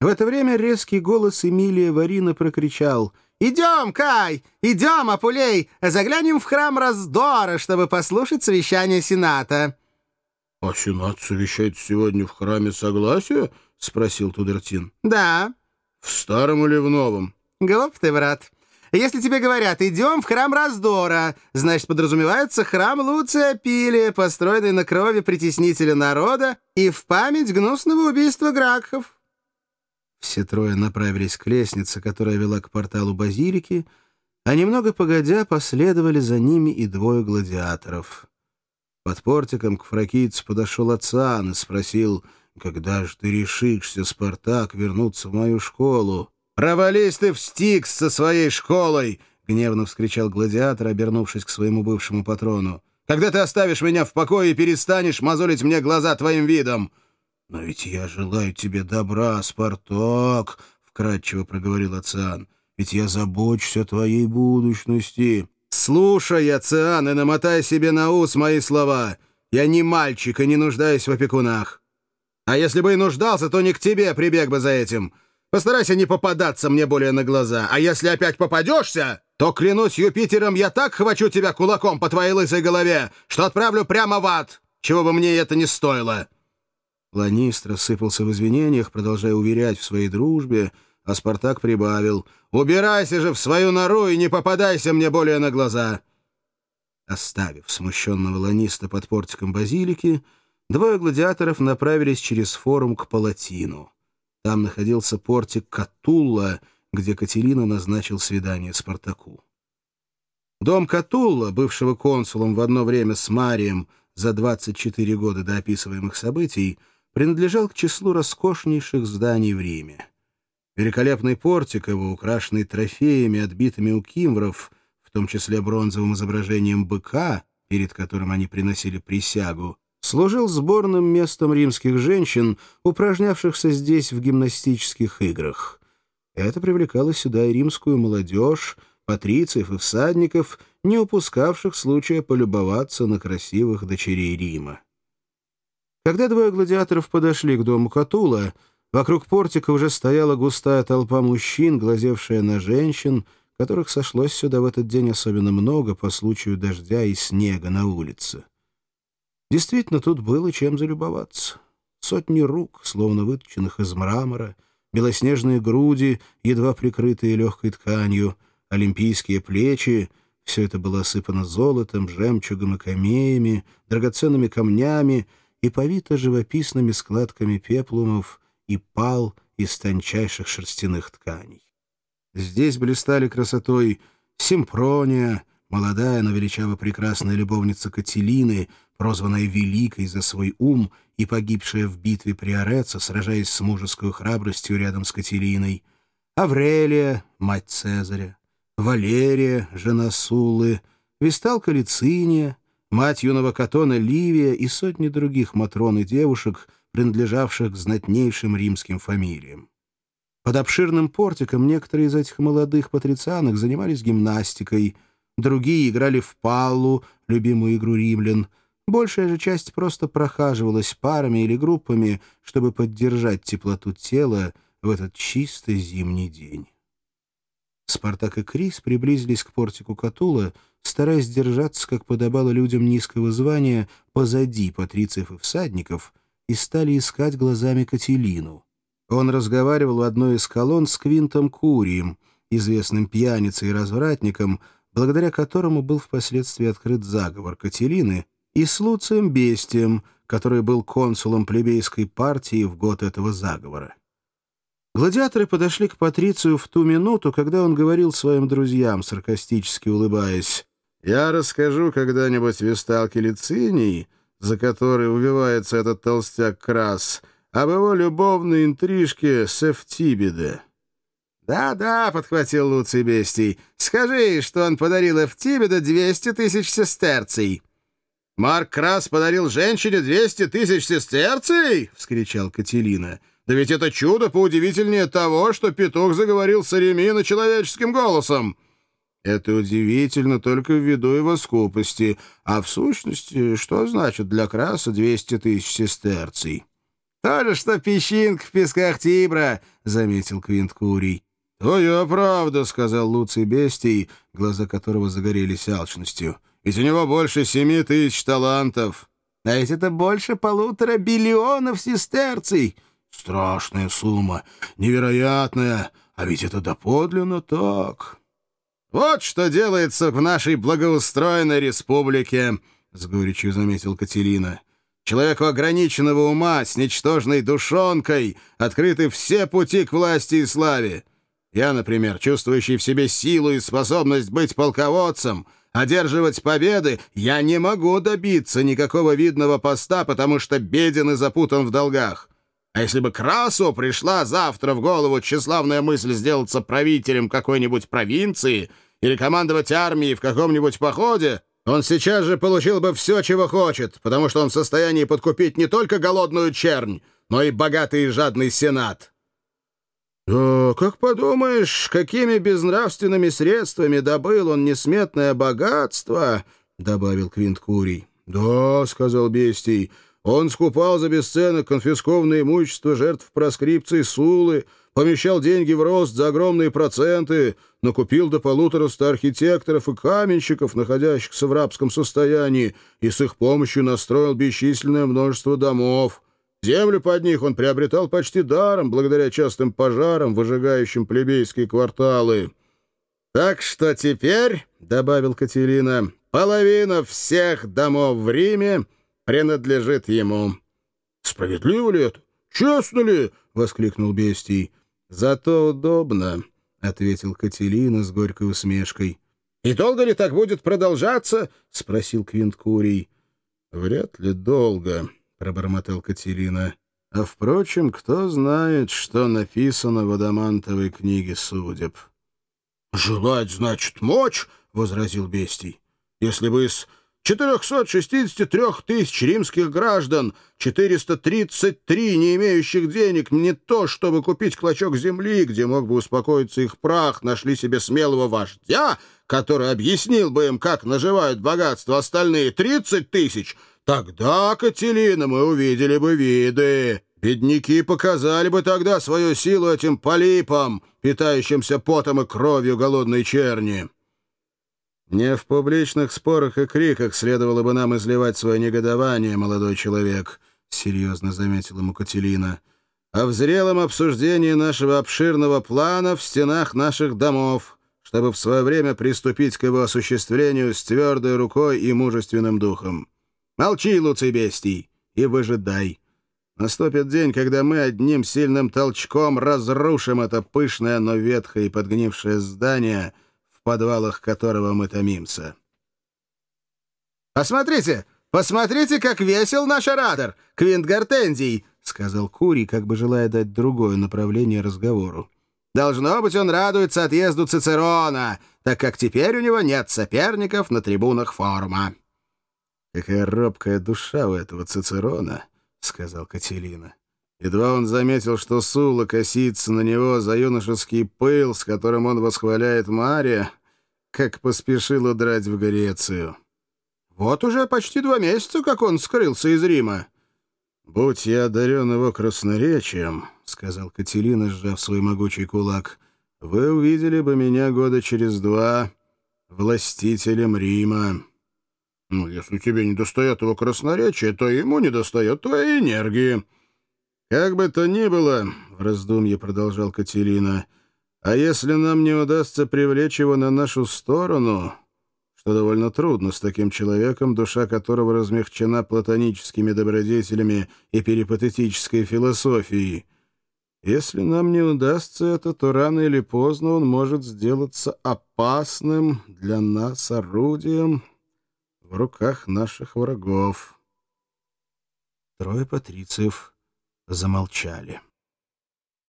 В это время резкий голос Эмилия Варина прокричал «Идем, Кай! Идем, Апулей! Заглянем в храм раздора, чтобы послушать совещание Сената!» «А Сенат совещает сегодня в храме Согласия?» — спросил Тудертин. «Да». «В старом или в новом?» «Глуп ты, брат. Если тебе говорят, идем в храм раздора, значит, подразумевается храм Луция Пилия, построенный на крови притеснителя народа и в память гнусного убийства Гракхов». Все трое направились к лестнице, которая вела к порталу базилики, а немного погодя последовали за ними и двое гладиаторов. Под портиком к фракийцу подошел Ацан и спросил, «Когда же ты решишься, Спартак, вернуться в мою школу?» «Провались ты в Стикс со своей школой!» — гневно вскричал гладиатор, обернувшись к своему бывшему патрону. «Когда ты оставишь меня в покое и перестанешь мозолить мне глаза твоим видом?» «Но ведь я желаю тебе добра, Спартак!» — вкратчиво проговорил Ациан. «Ведь я забочусь о твоей будущности». «Слушай, Ациан, и намотай себе на ус мои слова. Я не мальчик и не нуждаюсь в опекунах. А если бы и нуждался, то не к тебе прибег бы за этим». Постарайся не попадаться мне более на глаза. А если опять попадешься, то, клянусь Юпитером, я так хвачу тебя кулаком по твоей лысой голове, что отправлю прямо в ад, чего бы мне это ни стоило». Ланист рассыпался в извинениях, продолжая уверять в своей дружбе, а Спартак прибавил «Убирайся же в свою нору и не попадайся мне более на глаза!» Оставив смущенного ланиста под портиком базилики, двое гладиаторов направились через форум к Палатину. Там находился портик Катулла, где Катерина назначил свидание Спартаку. Дом Катулла, бывшего консулом в одно время с Марием за 24 года до описываемых событий, принадлежал к числу роскошнейших зданий в Риме. Великолепный портик его, украшенный трофеями, отбитыми у кимвров, в том числе бронзовым изображением быка, перед которым они приносили присягу, служил сборным местом римских женщин, упражнявшихся здесь в гимнастических играх. Это привлекало сюда и римскую молодежь, патрициев и всадников, не упускавших случая полюбоваться на красивых дочерей Рима. Когда двое гладиаторов подошли к дому Катула, вокруг портика уже стояла густая толпа мужчин, глазевшая на женщин, которых сошлось сюда в этот день особенно много по случаю дождя и снега на улице. Действительно, тут было чем залюбоваться. Сотни рук, словно выточенных из мрамора, белоснежные груди, едва прикрытые легкой тканью, олимпийские плечи — все это было осыпано золотом, жемчугом и камеями, драгоценными камнями и повито живописными складками пеплумов и пал из тончайших шерстяных тканей. Здесь блистали красотой симпрония, молодая, но величаво прекрасная любовница Кателины, прозванная Великой за свой ум и погибшая в битве при Ореце, сражаясь с мужеской храбростью рядом с Катериной, Аврелия, мать Цезаря, Валерия, жена Сулы, Висталка Лициния, мать юного Катона Ливия и сотни других матрон и девушек, принадлежавших к знатнейшим римским фамилиям. Под обширным портиком некоторые из этих молодых патрицианок занимались гимнастикой, другие играли в паллу, любимую игру римлян — Большая же часть просто прохаживалась парами или группами, чтобы поддержать теплоту тела в этот чистый зимний день. Спартак и Крис приблизились к портику Катула, стараясь держаться, как подобало людям низкого звания, позади патрициев и всадников, и стали искать глазами Кателину. Он разговаривал в одной из колонн с Квинтом Курием, известным пьяницей и развратником, благодаря которому был впоследствии открыт заговор Кателины — и с Луцием Бестием, который был консулом плебейской партии в год этого заговора. Гладиаторы подошли к Патрицию в ту минуту, когда он говорил своим друзьям, саркастически улыбаясь, «Я расскажу когда-нибудь Весталке Лициний, за которой увивается этот толстяк Крас, об его любовной интрижке с Эфтибиде». «Да-да», — подхватил Луций Бестий, — «скажи, что он подарил Эфтибиде 200 тысяч сестерций». Марк Крас подарил женщине 200 тысяч сестерций!» — вскричал Кателина. «Да ведь это чудо поудивительнее того, что петух заговорил с Аремина человеческим голосом!» «Это удивительно только ввиду его скупости. А в сущности, что значит для Краса 200 тысяч сестерций?» То же, что песчинка в песках Тибра», — заметил Квинт Курий. «Твоя правда», — сказал Луций Бестий, глаза которого загорелись алчностью. «Ведь у него больше семи тысяч талантов». «А ведь это больше полутора биллионов сестерций». «Страшная сумма, невероятная, а ведь это доподлинно так». «Вот что делается в нашей благоустроенной республике», — с горечью заметил Катерина. «Человеку ограниченного ума, с ничтожной душонкой, открыты все пути к власти и славе. Я, например, чувствующий в себе силу и способность быть полководцем, одерживать победы, я не могу добиться никакого видного поста, потому что беден и запутан в долгах. А если бы Красу пришла завтра в голову тщеславная мысль сделаться правителем какой-нибудь провинции или командовать армией в каком-нибудь походе, он сейчас же получил бы все, чего хочет, потому что он в состоянии подкупить не только голодную чернь, но и богатый и жадный сенат. «Да, как подумаешь, какими безнравственными средствами добыл он несметное богатство», — добавил Квинт Курий. «Да», — сказал Бестий, — он скупал за бесценок конфискованное имущество жертв проскрипции Сулы, помещал деньги в рост за огромные проценты, накупил до полутораста архитекторов и каменщиков, находящихся в рабском состоянии, и с их помощью настроил бесчисленное множество домов. Землю под них он приобретал почти даром, благодаря частым пожарам, выжигающим плебейские кварталы. «Так что теперь, — добавил Катерина, — половина всех домов в Риме — принадлежит ему». «Справедливо ли это? Честно ли?» — воскликнул Бестий. «Зато удобно», — ответил Кателина с горькой усмешкой. «И долго ли так будет продолжаться?» — спросил Квинт. «Вряд ли долго», — пробормотал Катерина. «А, впрочем, кто знает, что написано в адамантовой книге судеб?» «Желать, значит, мочь», — возразил Бестий. «Если бы из 463 тысяч римских граждан, 433 не имеющих денег не то, чтобы купить клочок земли, где мог бы успокоиться их прах, нашли себе смелого вождя, который объяснил бы им, как наживают богатство остальные 30 тысяч, тогда, Кателина, мы увидели бы виды. Бедняки показали бы тогда свою силу этим полипам, питающимся потом и кровью голодной черни. «Не в публичных спорах и криках следовало бы нам изливать свое негодование, молодой человек», — серьезно заметила ему Кателина, «а в зрелом обсуждении нашего обширного плана в стенах наших домов, чтобы в свое время приступить к его осуществлению с твердой рукой и мужественным духом. Молчи, Луций Бестий, и выжидай. Наступит день, когда мы одним сильным толчком разрушим это пышное, но ветхое и подгнившее здание — в подвалах которого мы томимся. «Посмотрите, посмотрите, как весел наш оратор, Квинт Гортензий!» — сказал Курий, как бы желая дать другое направление разговору. «Должно быть, он радуется отъезду Цицерона, так как теперь у него нет соперников на трибунах форума». «Какая робкая душа у этого Цицерона», — сказал Кателина. Едва он заметил, что Сула косится на него за юношеский пыл, с которым он восхваляет Мария, как поспешил удрать в Грецию. Вот уже почти два месяца, как он скрылся из Рима. «Будь я одарен его красноречием», — сказал Катерина, сжав свой могучий кулак, — «вы увидели бы меня года через два властителем Рима». «Ну, если тебе не достает его красноречия, то ему не достает твоей энергии». «Как бы то ни было», — в раздумье продолжал Катерина, «а если нам не удастся привлечь его на нашу сторону, что довольно трудно с таким человеком, душа которого размягчена платоническими добродетелями и перипатетической философией, если нам не удастся это, то рано или поздно он может сделаться опасным для нас орудием в руках наших врагов». Трое патрициев замолчали.